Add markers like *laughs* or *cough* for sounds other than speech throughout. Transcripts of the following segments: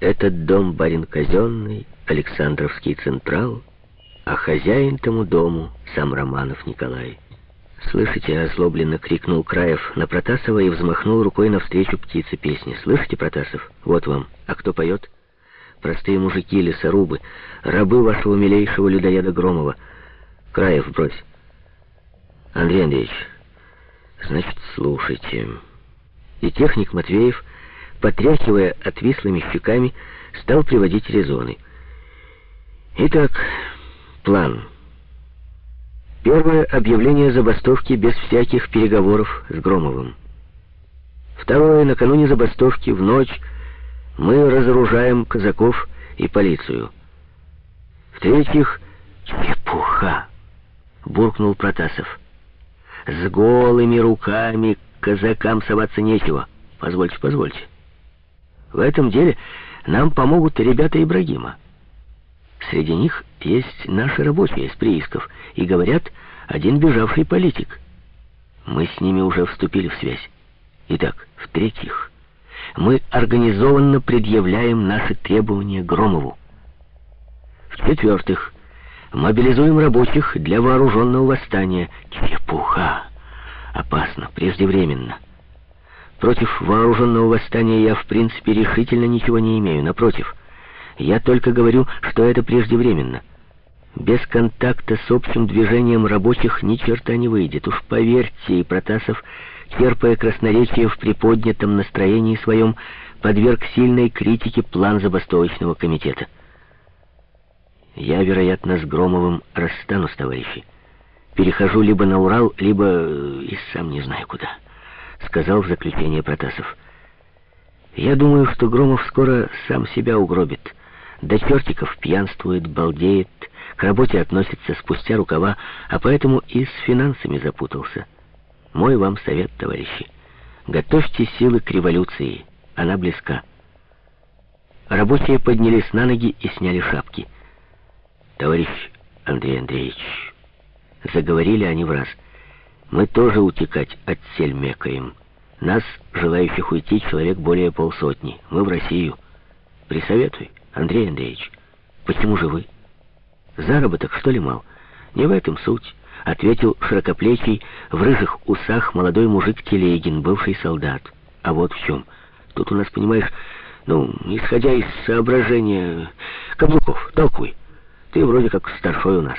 Этот дом барин казенный, Александровский Централ, а хозяин тому дому сам Романов Николай. «Слышите?» — озлобленно крикнул Краев на Протасова и взмахнул рукой навстречу птице песни. «Слышите, Протасов? Вот вам. А кто поет?» «Простые мужики, лесорубы, рабы вашего милейшего людоеда Громова. Краев, брось». «Андрей Андреевич, значит, слушайте». И техник Матвеев, потряхивая отвислыми щеками, стал приводить резоны. «Итак, план». Первое объявление забастовки без всяких переговоров с Громовым. Второе, накануне забастовки, в ночь, мы разоружаем казаков и полицию. В-третьих, чепуха, буркнул Протасов. С голыми руками казакам соваться нечего. Позвольте, позвольте. В этом деле нам помогут ребята Ибрагима. Среди них есть наши рабочие из приисков, и, говорят, один бежавший политик. Мы с ними уже вступили в связь. Итак, в-третьих, мы организованно предъявляем наши требования Громову. В-четвертых, мобилизуем рабочих для вооруженного восстания. Чепуха! Опасно, преждевременно. Против вооруженного восстания я, в принципе, решительно ничего не имею. Напротив, я только говорю, что это преждевременно. Без контакта с общим движением рабочих ни черта не выйдет. Уж поверьте, и Протасов, черпая красноречие в приподнятом настроении своем, подверг сильной критике план забастовочного комитета. Я, вероятно, с Громовым расстанусь, товарищи. Перехожу либо на Урал, либо э, и сам не знаю куда, сказал в заключение Протасов. Я думаю, что Громов скоро сам себя угробит. До чертиков пьянствует, балдеет, к работе относится спустя рукава, а поэтому и с финансами запутался. Мой вам совет, товарищи. Готовьте силы к революции. Она близка. Рабочие поднялись на ноги и сняли шапки. Товарищ Андрей Андреевич, заговорили они в раз. Мы тоже утекать от сель мекаем. Нас, желающих уйти, человек более полсотни. Мы в Россию. Присоветуй. Андрей Андреевич, почему же вы? Заработок, что ли, мал? Не в этом суть, ответил широкоплечий, в рыжих усах молодой мужик Телегин, бывший солдат. А вот в чем. Тут у нас, понимаешь, ну, исходя из соображения... Каблуков, толкуй. Ты вроде как старшой у нас.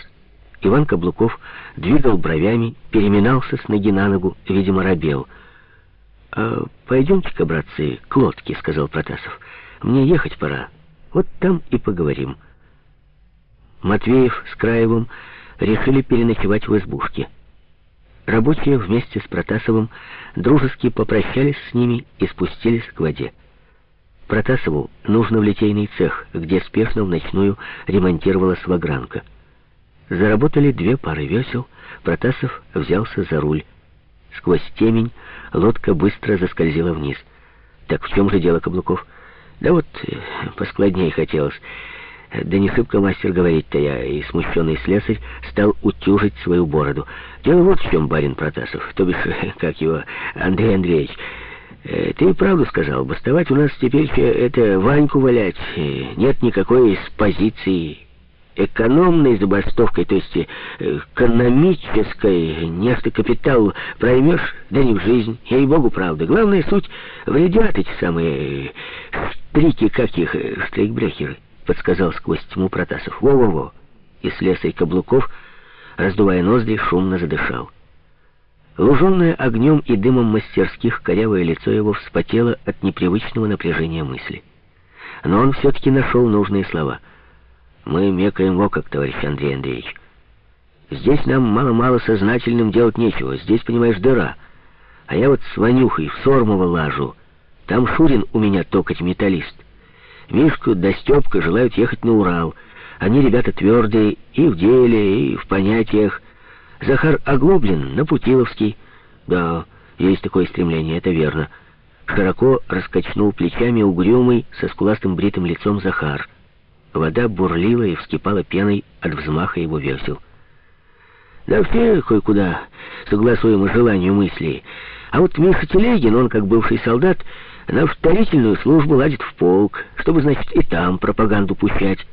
Иван Каблуков двигал бровями, переминался с ноги на ногу, видимо, робел. «А пойдемте-ка, братцы, к лодке», — сказал Протасов. «Мне ехать пора». Вот там и поговорим. Матвеев с Краевым решили переночевать в избушке. Рабочие вместе с Протасовым дружески попрощались с ними и спустились к воде. Протасову нужно в литейный цех, где спешно в ночную ремонтировалась вагранка. Заработали две пары весел, Протасов взялся за руль. Сквозь темень лодка быстро заскользила вниз. Так в чем же дело, Каблуков? Да вот, э, поскладнее хотелось. Да не шибко мастер говорить-то я, и смущенный слесарь стал утюжить свою бороду. Дело вот в чем, барин Протасов, то бишь, *laughs* как его, Андрей Андреевич. Э, ты и правду сказал, бастовать у нас теперь это Ваньку валять. Нет никакой из позиции экономной забастовкой, то есть экономической, нефть капитал проймешь, да не в жизнь. Ей-богу, правда. Главная суть вредят эти самые штрики, как их, штрейкбрехеры, подсказал сквозь тьму Протасов. Во-во-во. И с лесой каблуков, раздувая ноздри, шумно задышал. Луженное огнем и дымом мастерских, корявое лицо его вспотело от непривычного напряжения мысли. Но он все-таки нашел нужные слова — мы мекаем во как, товарищ Андрей Андреевич. Здесь нам мало-мало сознательным делать нечего. Здесь, понимаешь, дыра. А я вот с Ванюхой в Сормово лажу. Там Шурин у меня токать металлист. Мишка да Степка желают ехать на Урал. Они ребята твердые и в деле, и в понятиях. Захар Оглоблин на Путиловский. Да, есть такое стремление, это верно. Широко раскачнул плечами угрюмый, со скуластым бритым лицом Захар. Вода бурлила и вскипала пеной от взмаха его весел. Да все кое-куда согласуемо желанию мысли. А вот Миша Телегин, он, как бывший солдат, на вторительную службу ладит в полк, чтобы, значит, и там пропаганду пущать.